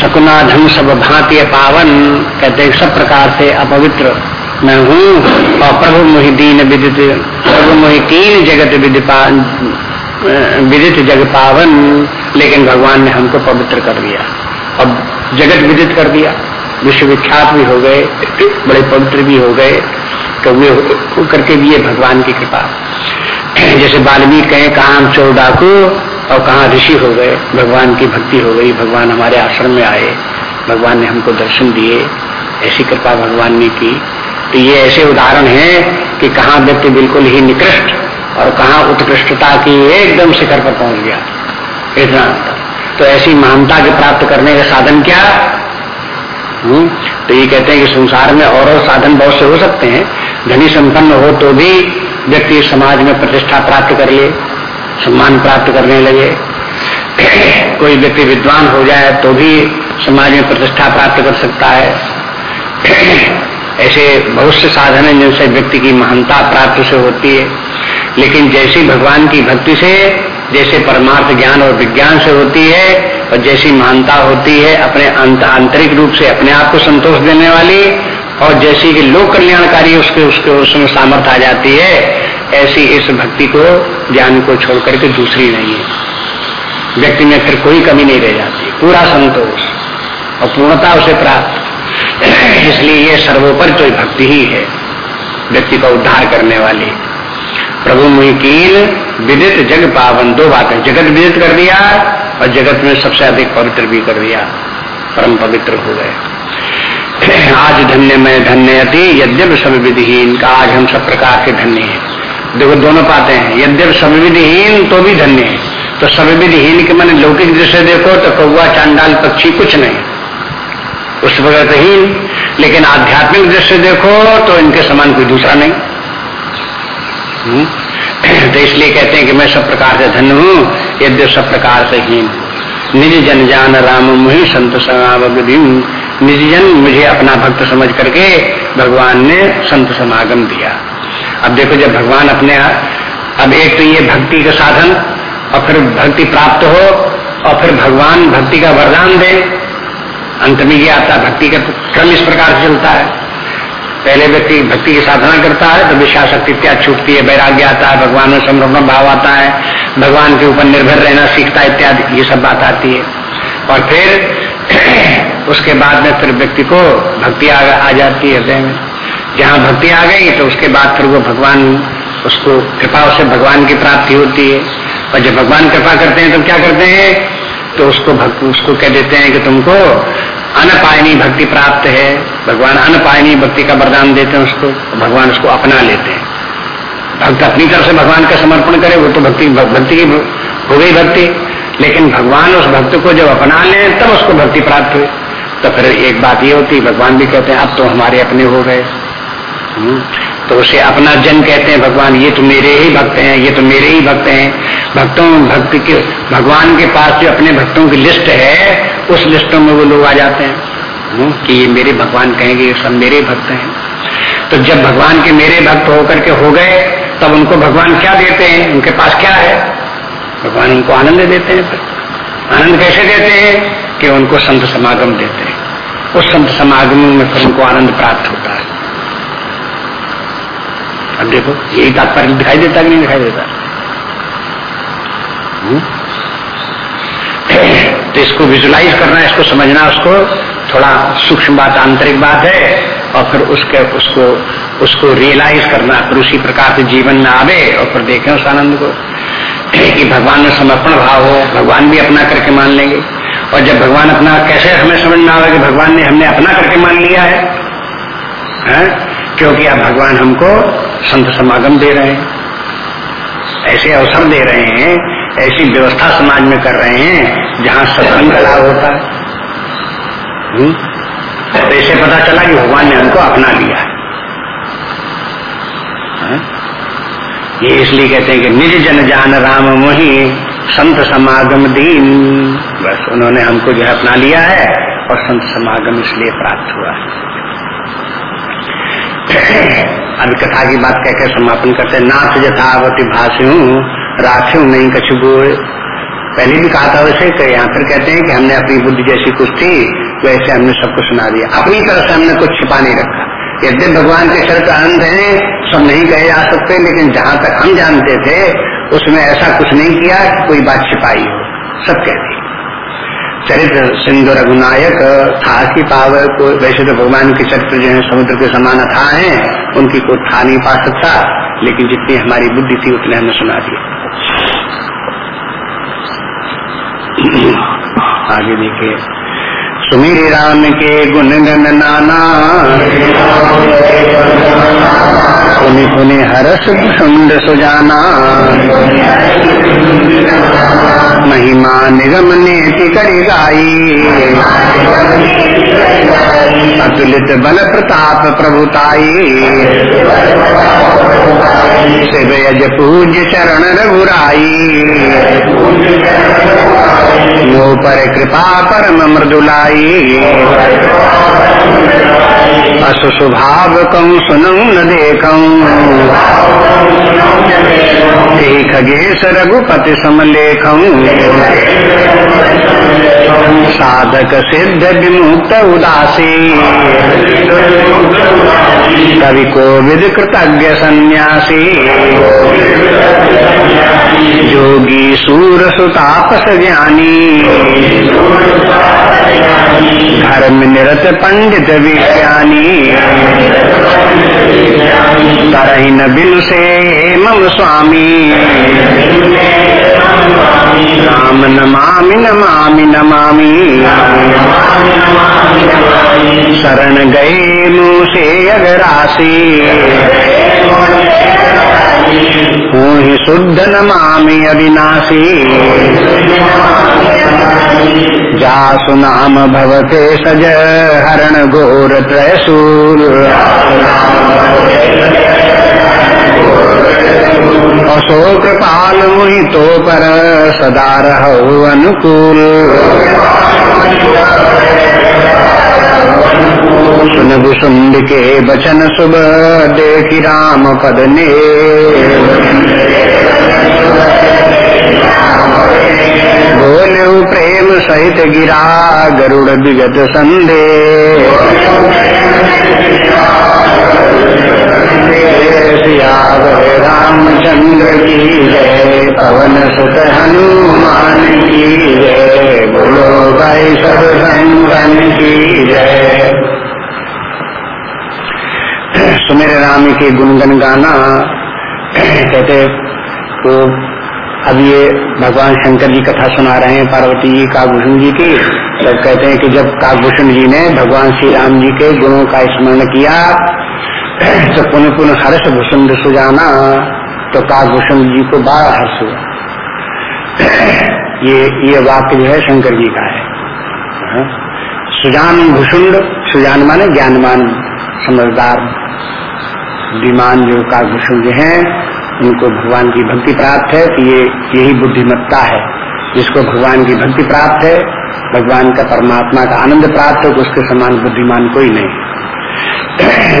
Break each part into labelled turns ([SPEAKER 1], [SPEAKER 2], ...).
[SPEAKER 1] Sukuna धन सब भांति पावन। कहते सब प्रकार से अपवित्र मैं हूँ और प्रभु मोहि दीन विदित, प्रभु मोहि तीन जगत विदित जग पावन। लेकिन भगवान ने हमको पवित्र कर दिया। और जगत विदित कर दिया। विश्वविख्यात भी हो गए, बड़े पवित्र भी हो गए। कौए हो करके भी ये भगवान की कृपा। जैसे वाल्मीकि कहे हम चोर डाकू और कहा ऋषि हो गए, भगवान की भक्ति हो गई, भगवान हमारे आश्रम में आए, भगवान ने हमको दर्शन दिए, ऐसी कृपा भगवान ने की। तो ये ऐसे उदाहरण हैं कि कहा व्यक्ति बिल्कुल ही निकृष्ट और कहा उत्कृष्टता की एकदम शिखर पर पहुँच गया। इतना तो ऐसी महानता के प्राप्त करने का साधन क्या? हुँ? तो ये कहते हैं कि संसार में और और साधन बहुत से हो सकते हैं। धनी संपन्न हो तो भी व्यक्ति समाज में प्रतिष्ठा प्राप्त कर ले। सम्मान प्राप्त करने लगे। कोई व्यक्ति विद्वान हो जाए तो भी समाज में प्रतिष्ठा प्राप्त कर सकता है। ऐसे बहुत से साधन हैं जिनसे व्यक्ति की महानता प्राप्त से होती है। लेकिन जैसी भगवान की भक्ति से, जैसे परमार्थ ज्ञान और विज्ञान से होती है और जैसी महानता होती है, अपने आंतरिक रूप से अपने आप को संतोष देने वाली और जैसी कि लोक कल्याणकारी उसके उसके उसमें सामर्थ्य आ जाती है ऐसी इस भक्ति को, ज्ञान को छोड़ करके दूसरी नहीं है। व्यक्ति में फिर कोई कमी नहीं रह जाती। पूरा संतोष और पूर्णता उसे प्राप्त। इसलिए ये सर्वोपरि तो भक्ति ही है, व्यक्ति का उद्धार करने वाली। प्रभु मुहिकीन विदित जग पावन, दो बातें। जगत विदित कर दिया और जगत में सबसे अधिक पवित्र भी कर दिया। परम पवित्र हो गए। आज धन्य में धन्य अति, यद्यप सब विधिहीन का आज हम सब प्रकार के धन्य हैं। देखो, दोनों पाते हैं। यद्यप सब विधिहीन तो भी धन्य है। तो सब विधिहीन के मैंने लौकिक दृष्टि देखो तो कौआ चांडाल, पक्षी कुछ नहीं। उस वगैरह हीन, लेकिन आध्यात्मिक दृष्टि देखो तो इनके समान कोई दूसरा नहीं। हम्म? तो इसलिए कहते हैं कि मैं सब प्रकार से धन हूँ यद्य सब प्रकार से हीन। निज जन जान राम मुहि संत समागम निज जन मुझे अपना भक्त समझ करके भगवान ने संत समागम दिया। अब देखो जब भगवान अपने अब एक तो ये भक्ति का साधन और फिर भक्ति प्राप्त हो और फिर भगवान भक्ति का वरदान दे। अंत में ये आता भक्ति का क्रम इस प्रकार से चलता है। पहले व्यक्ति भक्ति की साधना करता है तो विश्वास शक्ति त्याग छूटती है वैराग्य आता है भगवान में समर्पण भाव आता है भगवान के ऊपर निर्भर रहना सीखता है इत्यादि ये सब बात आती है। और फिर उसके बाद में फिर व्यक्ति को भक्ति आ, आ जाती है हृदय में। जहाँ भक्ति आ गई तो उसके बाद फिर वो भगवान, उसको कृपा से भगवान की प्राप्ति होती है। और जब भगवान कृपा करते हैं तो क्या करते हैं? तो उसको भक्त उसको कह देते हैं कि तुमको अनपायनी भक्ति प्राप्त है। भगवान अनपायनी भक्ति का वरदान देते हैं उसको भगवान उसको अपना लेते हैं। भक्त अपनी तरफ़ से भगवान का समर्पण करे, वो तो भक्ति भक्ति की हो गई भक्ति। लेकिन भगवान उस भक्त को जब अपना ले, तब उसको भक्ति प्राप्त हुई। तो फिर एक बात ये होती, भगवान भी कहते हैं, अब तो हमारे अपने हो गए। तो उसे अपना जन कहते हैं, भगवान, ये तो मेरे ही भक्त हैं, ये तो मेरे ही भक्त हैं। भक्तों, भक्त के, भगवान के पास जो अपने भक्तों की लिस्ट है, उस लिस्टों में वो लोग आ जाते हैं। कि ये मेरे भगवान कहेंगे, ये सब मेरे भक्त हैं। तो जब भगवान के मेरे भक्त होकर के हो गए, तब उनको भगवान क्या देते हैं? उनके पास क्या है? भगवान उनको आनंद देते हैं आनंद कैसे देते हैं? कि उनको संत समागम देते हैं। उस संत समागम में फिर उनको आनंद प्राप्त होता है। अब देखो यही तात्पर्य दिखाई देता कि नहीं दिखाई देता? हम्म? तो इसको विजुलाइज करना इसको समझना उसको थोड़ा सूक्ष्म बात आंतरिक बात है और फिर उसके उसको उसको रियलाइज़ करना फिर उसी प्रकार से जीवन में आवे और फिर देखें उस आनंद को। कि भगवान में समर्पण भाव हो भगवान भी अपना करके मान लेंगे। और जब भगवान अपना कैसे हमें समझ में आवे कि भगवान ने हमने अपना करके मान लिया है, है? क्योंकि अब भगवान हमको संत समागम दे रहे हैं। ऐसे अवसर दे रहे हैं, ऐसी व्यवस्था समाज में कर रहे हैं, जहाँ सत्संग का लाभ होता है। हम्म? तो इसे पता चला कि भगवान ने हमको अपना लिया है। ये इसलिए कहते हैं कि निज जन जान राम मोही, संत समागम दीन। बस उन्होंने हमको जो है अपना लिया है और संत समागम इसलिए प्राप्त हुआ अभी कथा की बात कहकर समापन करते हैं। नाथ यथावती भाष्यू, राख्यू नहीं कछु पहले भी कहा था वैसे कि यहाँ फिर कहते हैं कि हमने अपनी बुद्धि जैसी कुछ थी, वैसे हमने सबको सुना दिया। अपनी तरफ़ से हमने कुछ छिपा नहीं रखा। यदि भगवान के चरित्र आनंद है, सब नहीं कहे जा सकते, लेकिन जहाँ तक हम जानते थे, उसमें ऐसा कुछ नहीं किया कि कोई बात छिपाई हो। सब कहते चरित्र सिंधु रघुनायक था की पावर को वैसे तो भगवान के चरित्र जो है समुद्र के समान था है, उनकी कोई था नहीं पा सकता, लेकिन जितनी हमारी बुद्धि थी उतने हमें सुना दिया। आगे देखिए। सुमीर राम के गुण गण नाना। पुनि पुनि हरस सुंद सुजाना। महिमा निगम ने करी गाई। अतुलित बल प्रताप प्रभुताई पूज्य चरण रघुराई। यो पर कृपा परम मृदुलाई। अशु स्वभाव कम सुनऊ न देखऊ खगेश रघुपति समलेखऊ साधक सिद्ध विमुक्त उदासी। कवि कोविद कृतज्ञ सन्यासी। योगी सूर सुतापस ज्ञानी। धर्म निरत पंडित विज्ञानी। तरही बिल से मम स्वामी। राम नमामि नमामि नमामि। शरण गए मुँह से अगरासी। ही शुद्ध नमामि अविनाशी। जा सुनाम भवते सज हरण घोर त्रैसूर अशोक पाल मुहि तो पर सदा रहो अनुकूल। सुन भुसुंड के बचन शुभ, देखी राम पद ने बोले प्रेम सहित गिरा, गरुड़ विगत संदे रामचंद्र की जय। पवन सुत हनुमान की जय बोलो भाई सब संगन की जय सुमेर राम के गुनगन गाना कहते तो अब ये भगवान शंकर जी कथा सुना रहे हैं पार्वती जी काकभूषण जी की तब कहते हैं कि जब काकभूषण जी ने भगवान श्री राम जी के गुणों का स्मरण किया तो पुनः पुनः हर्ष भूषण सुजाना तो काकभूषण जी को बड़ा हर्ष हुआ। ये ये वाक्य जो है शंकर जी का है। हाँ। सुजान भूषुंड सुजान माने ज्ञानमान, समझदार, बुद्धिमान जो काकभूषण जो है, उनको भगवान की भक्ति प्राप्त है तो ये, यही बुद्धिमत्ता है। जिसको भगवान की भक्ति प्राप्त है, भगवान का परमात्मा का आनंद प्राप्त है तो उसके समान बुद्धिमान कोई नहीं।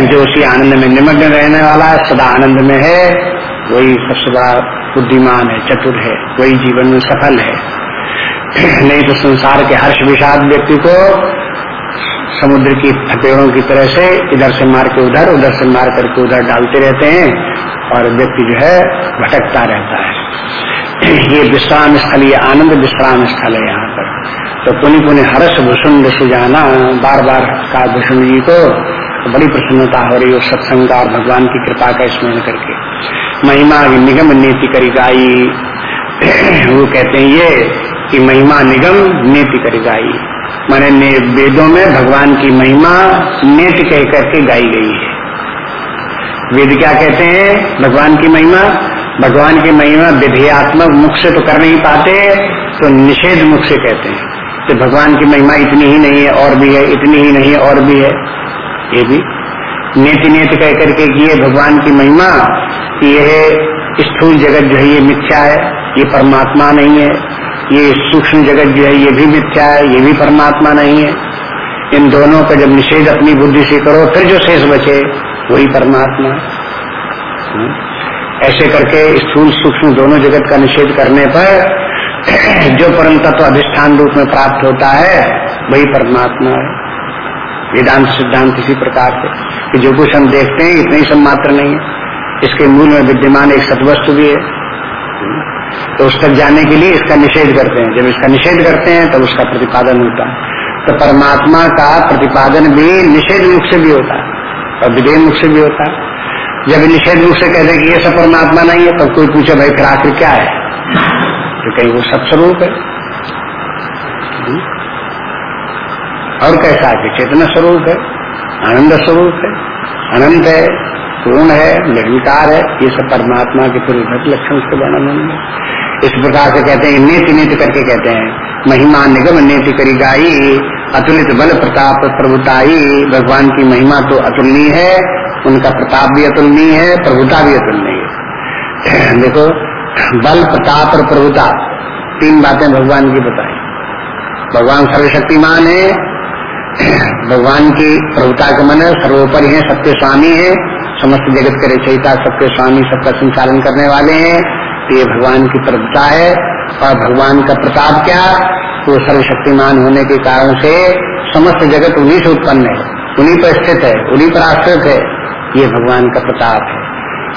[SPEAKER 1] जो उसी आनंद में निमग्न रहने वाला है, सदा आनंद में है, वही बड़ा बुद्धिमान है, चतुर है, वही जीवन में सफल है। नहीं तो संसार के हर्ष विषाद व्यक्ति को समुद्र की थपेड़ों की तरह से इधर से मार के उधर उधर से मार करके उधर डालते रहते हैं और व्यक्ति जो है भटकता रहता है। ये विश्राम स्थल, ये आनंद विश्राम स्थल है यहाँ पर। तो पुनि पुनि हर्ष भूषण सुजाना बार बार का भूषण जी को तो बड़ी प्रसन्नता हो रही है सत्संग और भगवान की कृपा का स्मरण करके। महिमा निगम नीति करी गाई वो कहते हैं ये कि महिमा निगम नीति करी गाई मैंने वेदों में भगवान की महिमा नेत कह करके गाई गई है। वेद क्या कहते हैं? भगवान की महिमा। भगवान की महिमा विधेयात्मक मुख से तो कर नहीं पाते तो निषेध मुख से कहते हैं। कि भगवान की महिमा इतनी ही नहीं है, और भी है, इतनी ही नहीं और भी है। ये भी। नेति नेत कह करके किए भगवान की महिमा कि यह स्थूल जगत जो है ये मिथ्या है, ये परमात्मा नहीं है। ये सूक्ष्म जगत जो है ये भी मिथ्या है, ये भी परमात्मा नहीं है। इन दोनों का जब निषेध अपनी बुद्धि से करो, फिर जो शेष बचे, वही परमात्मा। हम्म। ऐसे करके स्थूल, सूक्ष्म दोनों जगत का निषेध करने पर जो परम तत्व अधिष्ठान रूप में प्राप्त होता है, वही परमात्मा है। वेदांत, सिद्धांत इसी प्रकार से। कि जो कुछ हम देखते हैं, इतने सब मात्र नहीं है। इसके मूल में विद्यमान एक सदवस्तु भी है। तो उस तक जाने के लिए इसका निषेध करते हैं। जब इसका निषेध करते हैं, तब तो उसका प्रतिपादन होता है। तो परमात्मा का प्रतिपादन भी निषेध मुख से भी होता है और विधेय मुख से भी होता है। जब निषेध मुख से कहते कि ये सब परमात्मा नहीं है, तब तो कोई पूछे, भाई, फिर आखिर क्या है? तो कहीं वो सत्स्वरूप है। और कैसा है? चेतना स्वरूप है, आनंद स्वरूप है, अनंत है, पूर्ण है निर्विकार है, ये सब परमात्मा के पूर्वभत लक्षण उसके वर्णन होंगे इस प्रकार से कहते हैं, नेति नेति करके कहते हैं, महिमा निगम नेति करी गाई अतुलित बल प्रताप प्रभुताई, भगवान की महिमा तो अतुलनीय है, उनका प्रताप भी अतुलनीय है, प्रभुता भी अतुलनीय है। देखो, बल प्रताप और प्रभुता, तीन बातें भगवान की बताई। भगवान सर्वशक्तिमान है भगवान की प्रभुता का मन सर्वोपरि है सत्य स्वामी है, समस्त जगत के रचयिता, सबके स्वामी, सबका संचालन करने वाले हैं। तो ये भगवान की प्रभुता है, और भगवान का प्रताप क्या? वो सर्वशक्तिमान होने के कारण से समस्त जगत उन्हीं से उत्पन्न है, उन्हीं पर स्थित है, उन्हीं पर आश्रित है। ये भगवान का प्रताप है।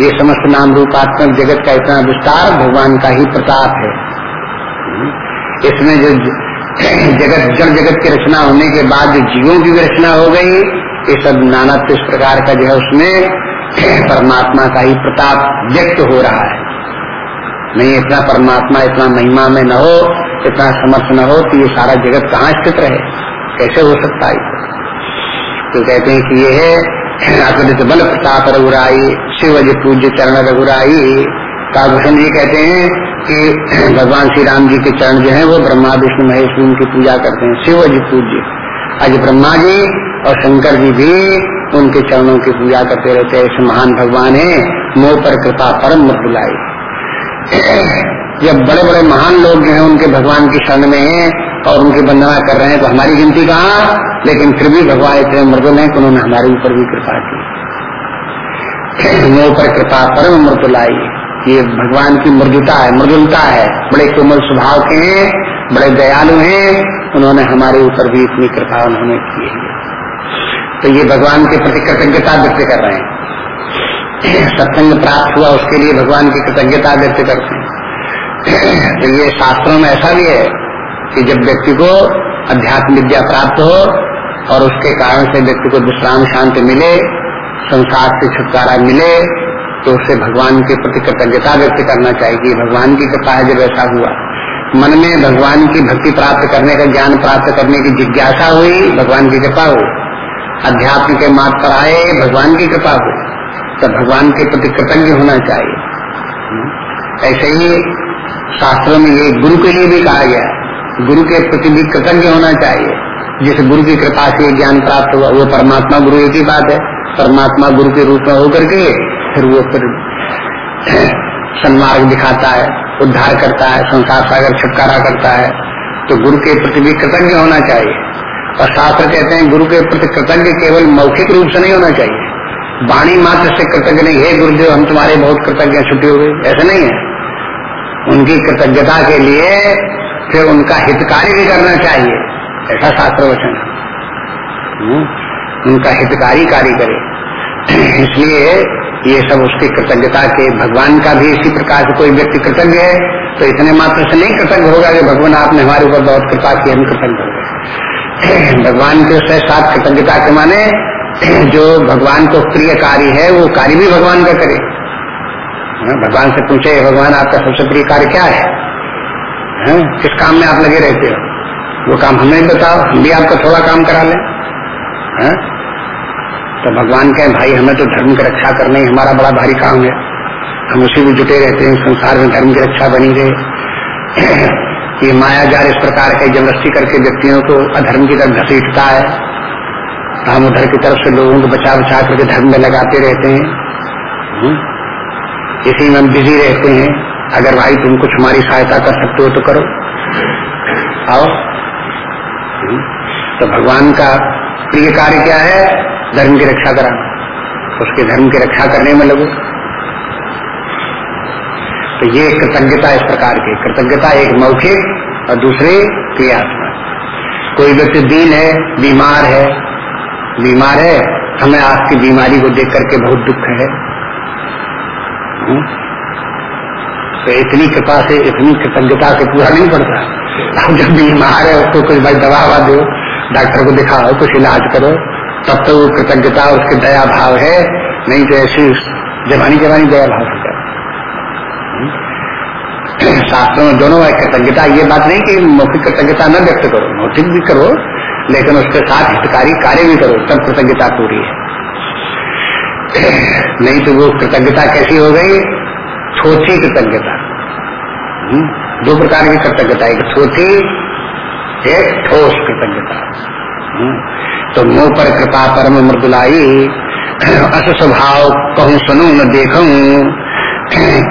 [SPEAKER 1] ये समस्त नाम रूपात्मक जगत का इतना विस्तार भगवान का ही प्रताप है। इसमें जो जगत जड़ जगत की रचना होने के बाद जो जीवों की भी रचना हो गई, ये सब नाना इस प्रकार का जो है उसमें परमात्मा का ही प्रताप व्यक्त हो रहा है। नहीं, इतना परमात्मा, इतना महिमा में न हो, इतना समर्थ न हो तो ये सारा जगत कहाँ स्थित रहे। कैसे हो सकता है? तो कहते हैं कि ये है अतुलित बल प्रताप रघुराई शिव पूज्य चरण रघुराई काभूषण जी कहते हैं कि भगवान श्री राम जी के चरण जो है, वो ब्रह्मा, विष्णु, महेश जी उनकी पूजा करते हैं, शिव जी। पूज्य आज ब्रह्मा जी और शंकर जी भी उनके चरणों की पूजा करते रहते हैं। ऐसे महान भगवान है, मोह पर कृपा, परम मत बुलाई जब बड़े बड़े महान लोग जो है, उनके भगवान की शरण में हैं और उनकी वंदना कर रहे हैं तो हमारी गिनती कहा? लेकिन फिर भी भगवान इतने मृदुल है कि उन्होंने हमारे ऊपर भी कृपा की। मोह पर कृपा, परम मृत लाई ये भगवान की मृदुता है, मृदुलता है। बड़े कोमल स्वभाव के हैं, बड़े दयालु हैं। उन्होंने हमारे ऊपर भी इतनी कृपा उन्होंने की है। तो ये भगवान के प्रति कृतज्ञता व्यक्त कर रहे हैं। सत्संग प्राप्त हुआ, उसके लिए भगवान की कृतज्ञता व्यक्त करते हैं। तो ये शास्त्रों में ऐसा भी है कि जब व्यक्ति को अध्यात्म विद्या प्राप्त हो और उसके कारण से व्यक्ति को विश्राम शांति मिले, संसार से छुटकारा मिले तो उसे भगवान के प्रति कृतज्ञता व्यक्त करना चाहिए। भगवान की कृपा है जब ऐसा हुआ। मन में भगवान की भक्ति प्राप्त करने का ज्ञान प्राप्त करने की जिज्ञासा हुई, भगवान की कृपा हो अध्यात्म के मार्ग पर आए, भगवान की कृपा हो तो भगवान के प्रति कृतज्ञ होना चाहिए। ऐसे ही शास्त्रों में ये गुरु के लिए भी कहा गया गुरु के प्रति भी कृतज्ञ होना चाहिए। जिस गुरु की कृपा से ज्ञान प्राप्त हुआ, वो परमात्मा गुरु एक ही बात है। परमात्मा गुरु के रूप में होकर के फिर वो फिर सन्मार्ग दिखाता है उद्धार करता है संसार सागर छुटकारा करता है। तो गुरु के प्रति भी कृतज्ञ होना चाहिए। और शास्त्र कहते हैं गुरु के प्रति कृतज्ञ केवल मौखिक रूप से नहीं होना चाहिए। वाणी मात्र से कृतज्ञ नहीं है गुरुदेव हम तुम्हारे बहुत कृतज्ञ छुट्टी हो गई। ऐसा नहीं है। उनकी कृतज्ञता के लिए फिर उनका हितकारी भी करना चाहिए। ऐसा शास्त्र वचन हम्म, उनका हितकारी कार्य करे। इसलिए ये सब उसकी कृतज्ञता के भगवान का भी इसी प्रकार से कोई व्यक्ति कृतज्ञ है तो इतने मात्र से नहीं कृतज्ञ होगा कि भगवान आपने हमारे ऊपर बहुत कृपा की हम कृतज्ञ हो भगवान के उससे साथ कृतज्ञता के माने जो भगवान को प्रिय कार्य है वो कार्य भी भगवान का करे। हाँ, भगवान से पूछे भगवान आपका सबसे प्रिय कार्य क्या है? हाँ, किस काम में आप लगे रहते हो? वो काम हमें बताओ हम भी आपका थोड़ा काम करा लें। हाँ, तो भगवान कहे, भाई, हमें तो धर्म की रक्षा करना ही, हमारा बड़ा भारी काम है। हम उसी में जुटे रहते हैं संसार में धर्म की रक्षा बनी रहे। ये माया जार इस प्रकार के ज़बरदस्ती करके व्यक्तियों को अधर्म की तरफ़ घसीटता है। तो हम उधर की तरफ़ से लोगों को बचा बचा करके धर्म में लगाते रहते हैं। हम्म? इसी में हम बिज़ी रहते हैं। अगर भाई, तुम कुछ हमारी सहायता कर सकते हो तो करो। आओ। हम्म? तो भगवान का प्रिय कार्य क्या है? धर्म की रक्षा कराना उसके धर्म की रक्षा करने में लगो। तो ये कृतज्ञता इस प्रकार की कृतज्ञता एक मौखिक और दूसरे क्रियात्मक। कोई व्यक्ति दीन है, बीमार है बीमार है, हमें आपकी बीमारी को देख करके बहुत दुख है। हम्म? तो इतनी कृपा से, इतनी कृतज्ञता से पूरा नहीं पड़ता। जब बीमार है, उसको कुछ भाई दवा दो। डॉक्टर को दिखाओ कुछ इलाज करो। तब तो वो कृतज्ञता उसके दया भाव है। नहीं तो ऐसी जवानी जवानी दया भाव होता शास्त्रों में दोनों है कृतज्ञता ये बात नहीं कि मौखिक कृतज्ञता न व्यक्त करो। मौखिक भी करो लेकिन उसके साथ हितकारी कार्य भी करो। तब कृतज्ञता पूरी है। नहीं तो वो कृतज्ञता कैसी हो गई? छोटी कृतज्ञता। हम्म, दो प्रकार की कृतज्ञता एक छोटी एक ठोस कृतज्ञता। हम्म, तो मुँह पर कृपा परम मृदुलाई अस स्वभाव कहूँ सुनू न देखूँ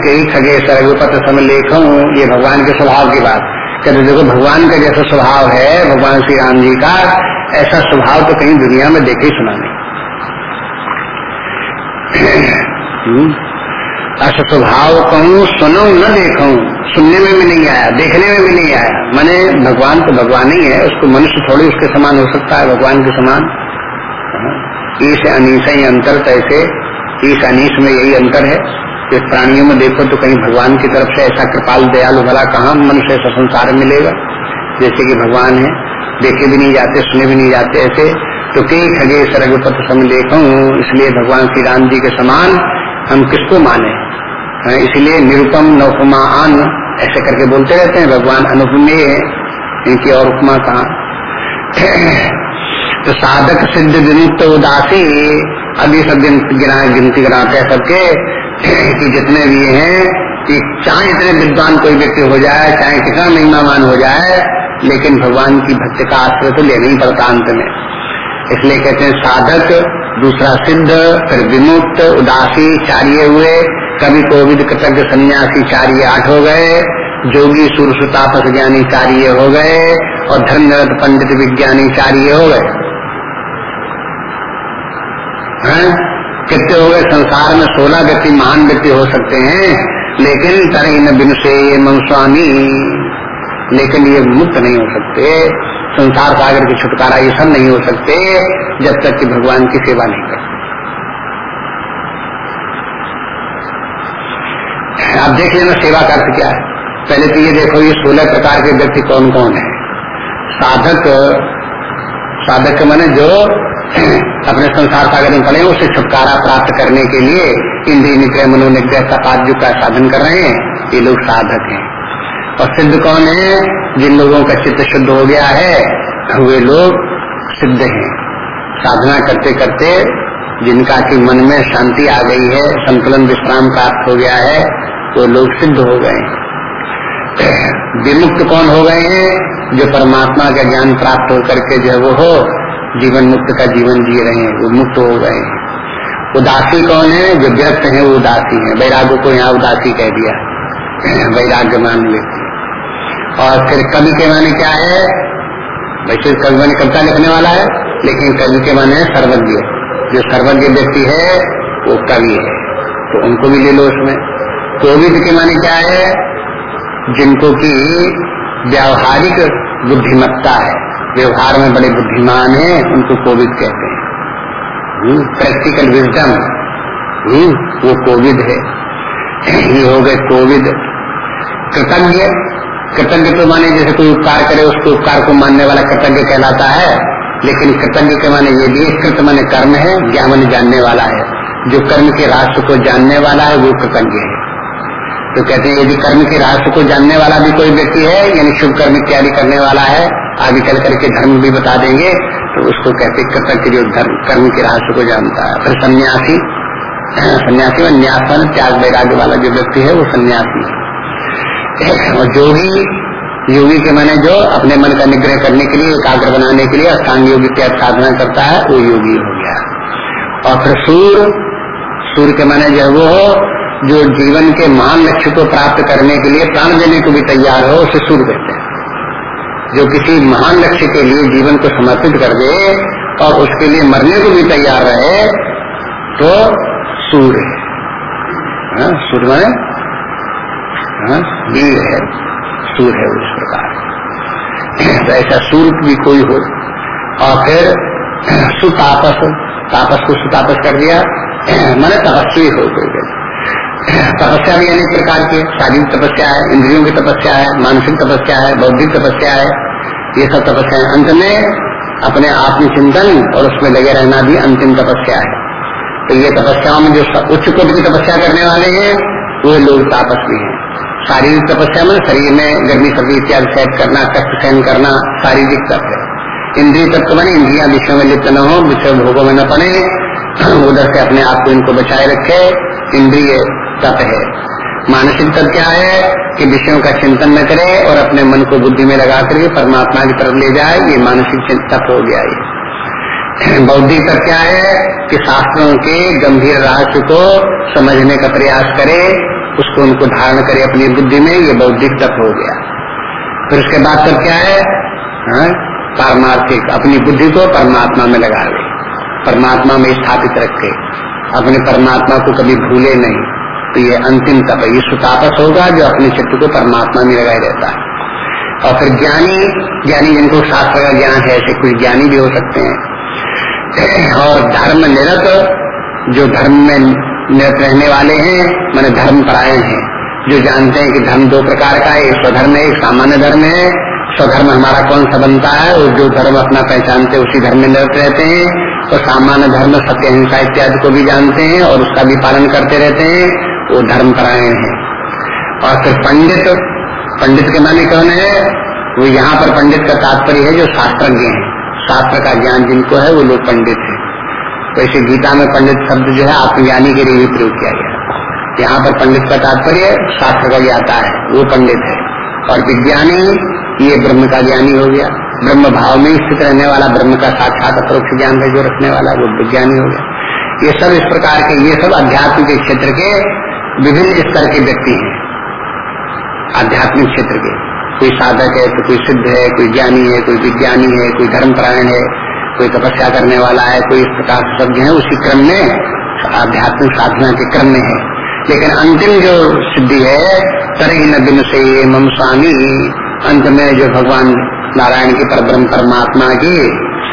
[SPEAKER 1] कई खगे सर्वपत सम लेखू ये भगवान के स्वभाव की बात। कहते देखो भगवान का जैसा स्वभाव है भगवान श्री राम जी का ऐसा स्वभाव तो कहीं दुनिया में देखे सुना नहीं। ऐसा स्वभाव कहूँ, सुनो, न देखूँ, सुनने में भी नहीं आया, देखने में भी नहीं आया। मैंने भगवान तो भगवान ही है, उसको मनुष्य थोड़ी उसके समान हो सकता है, भगवान के समान। ईश अनिश ही अंतर तैसे ईश अनिश में यही अंतर है। इस प्राणियों में देखो तो कहीं भगवान की तरफ़ से ऐसा कृपाल दयालु भला कहाँ मनुष्य ऐसा संसार मिलेगा? जैसे कि भगवान है, देखे भी नहीं जाते, सुने भी नहीं जाते ऐसे। तो कई खगे सरगपत समलेख इसलिए भगवान श्री राम जी के समान हम किसको माने? हाँ, इसलिए निरुपम नौपमा आन ऐसे करके बोलते रहते हैं भगवान अनुपमेय है इनकी और उपमा कहा तो साधक सिद्ध विमुक्त उदासी अभी सब गिरा गिनती गिराते हैं सबके कि जितने भी हैं कि चाहे इतने विद्वान कोई व्यक्ति हो जाए चाहे कितना महिमावान हो जाए लेकिन भगवान की भक्ति का आश्रय तो लेना ही पड़ता अंत में। इसलिए कहते हैं साधक दूसरा सिद्ध, फिर विमुक्त, उदासी, चारिये हुए। कभी कोविद कृतज्ञ सन्यासी चारिये आठ हो गए। जोगी सुरसुतापस ज्ञानी चारिये हो गए। और धर्मरथ पंडित विज्ञानी चारिये हो गए। कितने हो गए? संसार में सोलह व्यक्ति महान व्यक्ति हो सकते हैं। लेकिन तरह न बिन से स्वामी। लेकिन ये मुक्त नहीं हो सकते। संसार सागर की छुटकारा ये सब नहीं हो सकते, जब तक कि भगवान की सेवा नहीं करते आप देख लेना सेवा का अर्थ क्या है। पहले तो ये देखो, ये सोलह प्रकार के व्यक्ति कौन कौन है? साधक साधक माने जो अपने संसार सागर में पड़े उससे छुटकारा प्राप्त करने के लिए इंद्रिय निग्रह, मनोनिग्रह सपाद्य का साधन कर रहे हैं। ये लोग साधक हैं। और सिद्ध कौन है? जिन लोगों का चित्त शुद्ध हो गया है वे लोग सिद्ध हैं। साधना करते करते जिनका की मन में शांति आ गई है, संतुलन विश्राम प्राप्त हो गया है, वो लोग सिद्ध हो गए विमुक्त कौन हो गए हैं? जो परमात्मा का ज्ञान प्राप्त होकर के जो वो हो, जीवन मुक्त का जीवन जी रहे हैं, वो मुक्त हो गए हैं। उदासी कौन है? जो व्यक्त है, वो उदासी है। वैराग्य को यहाँ उदासी कह दिया। वैराग्य मान लेते और फिर कवि के माने क्या है? वैसे कवि माने कविता लिखने वाला है लेकिन कवि के माने सर्वज्ञ। जो सर्वज्ञ व्यक्ति है वो कवि है। तो उनको भी ले लो उसमें। कोविद के माने क्या है? जिनको की व्यावहारिक बुद्धिमत्ता है। व्यवहार में बड़े बुद्धिमान है उनको कोविड कहते हैं। प्रैक्टिकल हम्म, विजडम हम्म, वो कोविड है। ये हो गए कोविड कृतज्ञ। कृतज्ञ तो माने जैसे कोई उपकार करे, उसके उपकार को मानने वाला कृतज्ञ कहलाता है। लेकिन कृतज्ञ के माने ये भी कृत माने कर्म है, ज्ञान जानने वाला है। जो कर्म के राष्ट्र को जानने वाला है, वो कृतज्ञ है। तो कहते हैं यदि कर्म के रहस्य को जानने वाला भी कोई व्यक्ति है, यानी शुभ कर्म इत्यादि करने वाला है, आगे चल करके धर्म भी बता देंगे तो उसको कहते कृतज्ञ जो धर्म, कर्म के रहस्य को जानता है। फिर सन्यासी सन्यासी में न्यासन त्याग वैराग्य वाला जो व्यक्ति है, वो सन्यासी है। और जोगी योगी के माने जो अपने मन का निग्रह करने के लिए एकाग्र बनाने के लिए अष्टांग योगी त्याग साधना करता है वो योगी हो गया। और फिर सूर्य सूर्य के माने जो वो जो जीवन के महान लक्ष्य को प्राप्त करने के लिए प्राण देने को भी तैयार हो उसे सूर्य कहते हैं। जो किसी महान लक्ष्य के लिए जीवन को समर्पित कर दे और उसके लिए मरने को भी तैयार रहे तो सूर्य हाँ, सूर्य हाँ, वीर है, सूर है उस प्रकार। तो ऐसा सूर भी कोई हो, और फिर सुतापस तापस को सुतापस कर दिया, मैंने तपस्वी हो गई तपस्या भी अनेक प्रकार की शारीरिक तपस्या है, इंद्रियों की तपस्या है, मानसिक तपस्या है, बौद्धिक तपस्या है, ये सब तपस्या है। अंत में अपने आत्मचिंतन और उसमें लगे रहना भी अंतिम तपस्या है। तो ये तपस्याओं में जो उच्च कोट की तपस्या करने वाले हैं, वो लोग तापस भी हैं। शारीरिक तपस्या में शरीर में गर्मी, सर्दी इत्यादि सहन करना, कष्ट सहन करना, शारीरिक तप है। इंद्रिय तत्व बने इंद्रिया विषयों में लिप्त न हो, विषय भोगों में न पड़े, उधर से अपने आप को इनको बचाए रखे, इंद्रिय तप है। मानसिक तत्व क्या है? कि विषयों का चिंतन न करे और अपने मन को बुद्धि में लगा करके परमात्मा की तरफ़ ले जाए, ये मानसिक तप हो गया ये। बौद्धिक तत्व क्या है? कि शास्त्रों के गंभीर रहस्य को समझने का प्रयास करे उसको उनको धारण करे अपनी बुद्धि में ये बौद्धिक तप हो गया। फिर उसके बाद तब क्या है? हाँ, पारमार्थिक अपनी बुद्धि को परमात्मा में लगा ले। परमात्मा में स्थापित रखे। अपने परमात्मा को कभी भूले नहीं। तो ये अंतिम तप ये सुतापस होगा जो अपने चित्त को परमात्मा में लगाए रहता है। और फिर ज्ञानी ज्ञानी जिनको शास्त्र का ज्ञान है ऐसे कुछ ज्ञानी भी हो सकते हैं। और धर्म निरत जो धर्म में निरत रहने वाले हैं, मैंने धर्म परायण हैं। जो जानते हैं कि धर्म दो प्रकार का है, एक स्वधर्म है, एक सामान्य धर्म है। स्वधर्म हमारा कौन सा बनता है, और जो धर्म अपना पहचानते उसी धर्म में निरत रहते हैं। तो सामान्य धर्म, सत्य हिंसा इत्यादि को भी जानते हैं, और उसका भी पालन करते रहते हैं, वो धर्म परायण है। और फिर पंडित पंडित के माने कौन है, वो यहाँ पर पंडित का तात्पर्य है, जो शास्त्रज्ञ है। शास्त्र का ज्ञान जिनको है, वो लोग पंडित है। तो गीता में पंडित शब्द जो है आत्मज्ञानी के लिए भी प्रयोग किया गया यहाँ पर पंडित का तात्पर्य शास्त्र का ज्ञाता है, वो पंडित है। और विज्ञानी, ये ब्रह्म का ज्ञानी हो गया। ब्रह्म भाव में स्थित रहने वाला, ब्रह्म का साक्षात अप्रोक्ष ज्ञान है जो रखने वाला, वो विज्ञानी हो गया। ये सब इस प्रकार के, ये सब अध्यात्म के क्षेत्र के विभिन्न स्तर के व्यक्ति हैं। आध्यात्मिक क्षेत्र के। कोई साधक है तो कोई सिद्ध है, कोई ज्ञानी है, कोई विज्ञानी है, कोई धर्मपरायण है कोई तपस्या करने वाला है, कोई इस प्रकार से है, उसी क्रम में, आध्यात्मिक साधना के क्रम में है। लेकिन अंतिम जो सिद्धि है तरही न दिन से मम स्वामी, अंत में जो भगवान नारायण की परब्रह्म परमात्मा की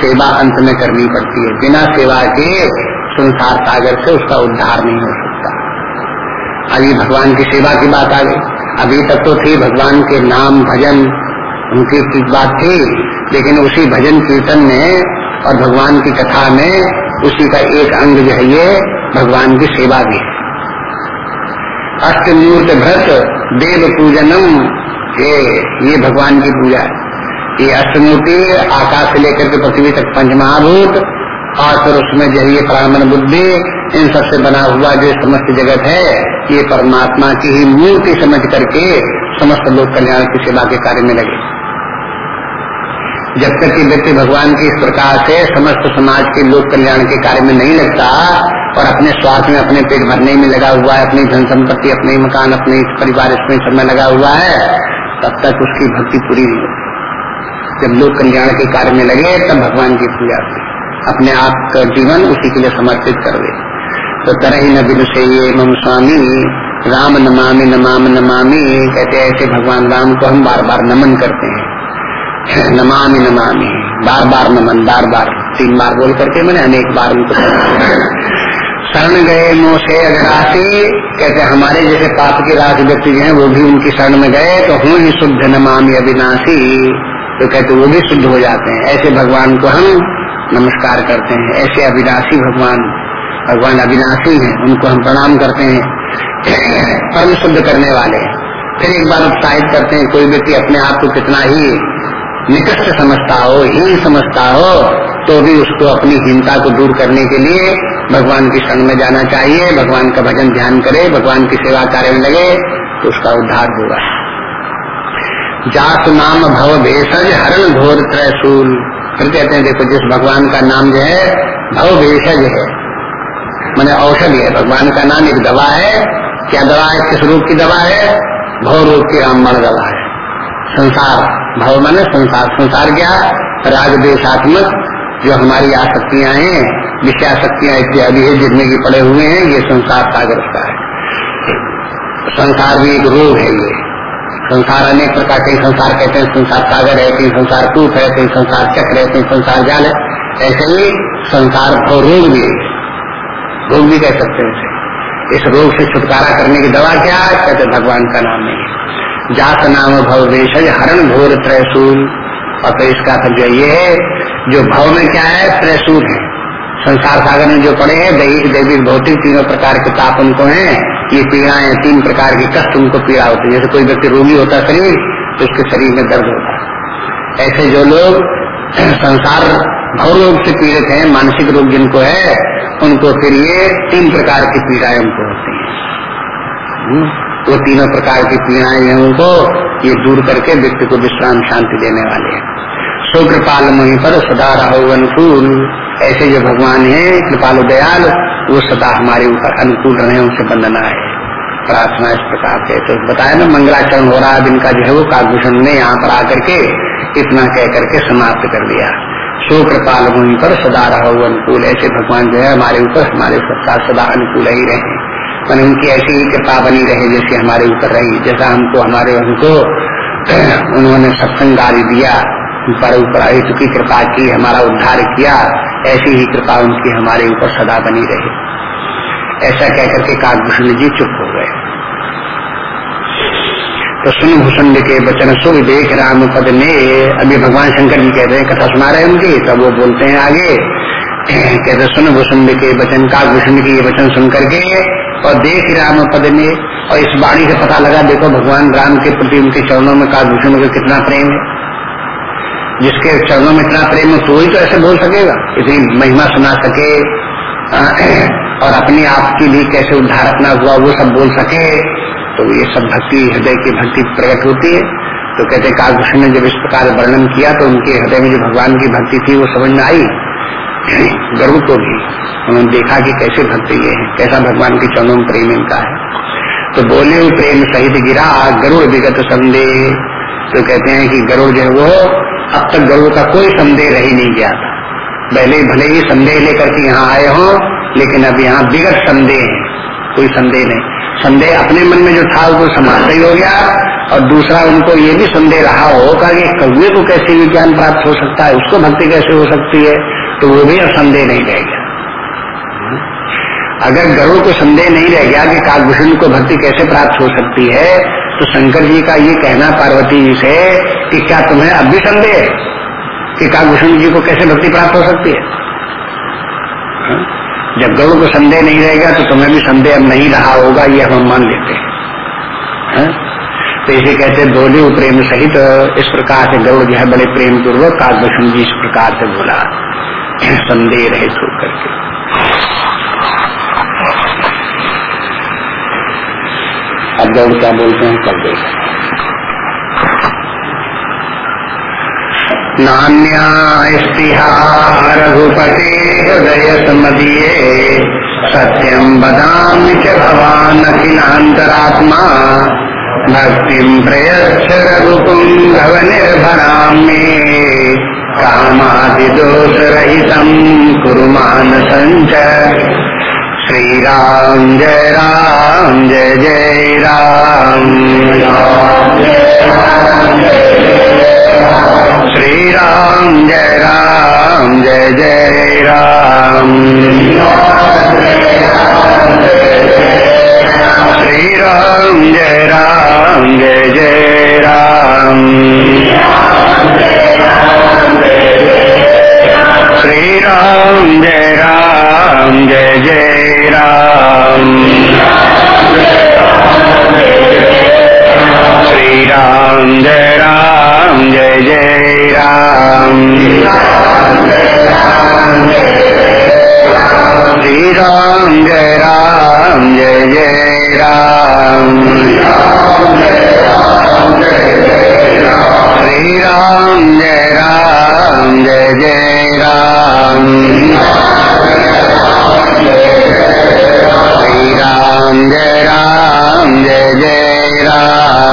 [SPEAKER 1] सेवा अंत में करनी पड़ती है। बिना सेवा के संसार सागर से उसका उद्धार नहीं हो सकता। अभी भगवान की सेवा की बात आ गई। अभी तक तो थी भगवान के नाम, भजन, उनकी बात थी, लेकिन उसी भजन कीर्तन में और भगवान की कथा में उसी का एक अंग जो है ये भगवान की सेवा भी है। अष्टमूर्त भ्रत देव पूजनम ये ये भगवान की पूजा है। ये अष्टमूर्ति आकाश से लेकर के पृथ्वी तक पंचमहाभूत और फिर उसमें जो ये प्राणमन बुद्धि, इन सबसे बना हुआ जो समस्त जगत है, ये परमात्मा की ही मूर्ति समझ करके समस्त लोक कल्याण की सेवा के कार्य में लगे। जब तक कि व्यक्ति भगवान की इस प्रकार से समस्त समाज के लोक कल्याण के कार्य में नहीं लगता और अपने स्वार्थ में अपने पेट भरने में लगा हुआ है, अपनी धन संपत्ति अपने मकान, अपने परिवार इसमें में लगा हुआ है, तब तक उसकी भक्ति पूरी नहीं जब लोक कल्याण के कार्य में लगे, तब भगवान की पूजा अपने आप का जीवन उसी के लिए समर्पित कर दे। तो तरह ही नबिन से ये मम स्वामी, राम नमामि, नमाम, नमामि, कहते ऐसे भगवान राम को हम बार बार नमन करते हैं। नमामि नमामि। बार बार नमन, बार बार। तीन बार बोल करके मैंने अनेक बार उनको शरण गए मोह से अगरासी कहते, हमारे जैसे पाप के राज व्यक्ति जो है, वो भी उनकी शरण में गए तो हूँ ही शुद्ध नमामि अविनाशी। तो कहते, वो भी शुद्ध हो जाते हैं। ऐसे भगवान को हम नमस्कार करते हैं। ऐसे अविनाशी भगवान भगवान अविनाशी हैं, उनको हम प्रणाम करते हैं। परम शुद्ध करने वाले फिर एक बार उत्साहित करते हैं, कोई व्यक्ति अपने आप को कितना ही निकृष्ट समझता हो, हीन समझता हो तो भी उसको अपनी हीनता को दूर करने के लिए भगवान की संग में जाना चाहिए, भगवान का भजन ध्यान करे, भगवान की सेवा कार्य में लगे तो उसका उद्धार होगा। जात नाम भव भेषज हरण घोर त्रैसूल फिर कहते हैं, देखो, जिस भगवान का नाम जो है, भव भेषज है। मैंने औषधि है, भगवान का नाम एक दवा है। क्या दवा है? किस रूप की दवा है? भव रूप की रामबाण दवा है। संसार, भव माने संसार। संसार क्या? राग देशात्मक जो हमारी आसक्तियाँ हैं विषयाशक्तियाँ इत्यादि है, जितने की पड़े हुए हैं, ये संसार सागर का है। संसार भी एक रोग है ये। संसार अनेक प्रकार के संसार कहते हैं। संसार सागर है कहीं संसार कूप है कहीं संसार चक्र है कहीं संसार जाल है। ऐसे ही संसार रोग भी रोग भी कह सकते हैं इस। रोग से छुटकारा करने की दवा क्या? है कहते भगवान का नाम नहीं है। जात नाम भव देश हरण घोर त्रैसूल और तो इसका तो जो ये है जो भव में क्या है त्रैसूल है। संसार सागर में जो पड़े हैं दैहिक दैविक भौतिक तीनों प्रकार के ताप उनको हैं ये पीड़ाएँ तीन प्रकार के कष्ट उनको पीड़ा होती है। जैसे कोई व्यक्ति रोगी होता शरीर तो उसके शरीर में दर्द होता है। ऐसे जो लोग संसार भव रोग से पीड़ित हैं मानसिक रोग जिनको है उनको फिर ये तीन प्रकार की पीड़ाएँ उनको होती हैं। हम्म, वो तीनों प्रकार की पीड़ाएँ हैं, उनको ये दूर करके व्यक्ति को विश्राम, शांति देने वाले हैं। सो कृपाल मुहि पर सदा रहो अनुकूल। ऐसे जो भगवान है, कृपालु दयाल, वो सदा हमारे ऊपर अनुकूल रहे, उनसे बंदना है। प्रार्थना इस प्रकार से तो बताया ना, मंगलाचरण हो रहा है जिनका जो है वो कालभूषण ने यहाँ पर आकर के इतना कह करके समाप्त कर दिया। सो कृपाल भूमि पर सदा रहो अनुकूल। ऐसे भगवान जो है हमारे ऊपर, हमारे सबका सदा अनुकूल ही रहे। मैंने उनकी ऐसी ही कृपा बनी रहे जैसे हमारे ऊपर रही। जैसा हमको, हमारे उनको, उन्होंने सत्संग आदि दिया पर ऊपर आयुष की कृपा की, हमारा उद्धार किया, ऐसी ही कृपा उनकी हमारे ऊपर सदा बनी रहे। ऐसा कहकर के काकभूषण जी चुप हो गए। तो सुन भूषण के वचन सुख देख राम पद ने अभी भगवान शंकर जी कहते हैं, कथा सुना रहे उनकी? तब वो बोलते हैं आगे। कहते सुन भूषण के वचन का भूषण के ये वचन सुन करके और देख राम पद ने और इस बाणी से पता लगा, देखो भगवान राम के प्रति उनके चरणों में काकभूषण का कितना प्रेम है। जिसके चरणों में इतना प्रेम है तो ही तो ऐसे बोल सकेगा, इतनी महिमा सुना सके और अपने आप के लिए कैसे उद्धार अपना हुआ, वो सब बोल सके। तो ये सब भक्ति, हृदय की भक्ति प्रकट होती है। तो कहते कालभूषण ने जब इस प्रकार वर्णन किया तो उनके हृदय में जो भगवान की भक्ति थी, वो समझ में आई। गर्व को भी उन्होंने देखा कि कैसे भक्ति ये है। कैसा भगवान के चरणों में प्रेम इनका है। तो बोले प्रेम सहित गिरा गरुड़ विगत संदेह। तो कहते हैं कि गरुड़ जो है वो अब तक गरुड़ का कोई संदेह रह नहीं गया था। पहले भले ही संदेह लेकर के यहाँ आए हो, लेकिन अब यहाँ विगत संदेह है। कोई संदेह नहीं। संदेह अपने मन में जो था, वो समाप्त ही हो गया। और दूसरा, उनको ये भी संदेह रहा होगा कि कौए को कैसे विज्ञान प्राप्त हो सकता है, उसको भक्ति कैसे हो सकती है? तो वो भी अब संदेह नहीं रह गया। अगर गरुड़ को संदेह नहीं रह गया कि कालभूषण को भक्ति कैसे प्राप्त हो सकती है तो शंकर जी का ये कहना पार्वती जी से कि क्या तुम्हें अब भी संदेह है कि काकभूषण जी को कैसे भक्ति प्राप्त हो सकती है? हाँ? जब गरुड़ को संदेह नहीं रहेगा तो तुम्हें भी संदेह अब नहीं रहा होगा, ये हम मान लेते हैं। तो इसे कहते बोले प्रेम सहित, इस प्रकार से गरुड़ जो है बड़े प्रेम पूर्वक काकभूषण जी इस प्रकार से बोला। संदेह रहित होकर के। अब गरुड़ क्या बोलते हैं, कल देखा। नान्या रघुपते हृदय समदीये सत्यम बदाम च भवान अखिलांतरात्मा भक्ति प्रयच्छ रघुपुंगव निर्भरा मे कामादिदोष कुरु कुरुमान संचय श्री राम जय राम जय जय राम,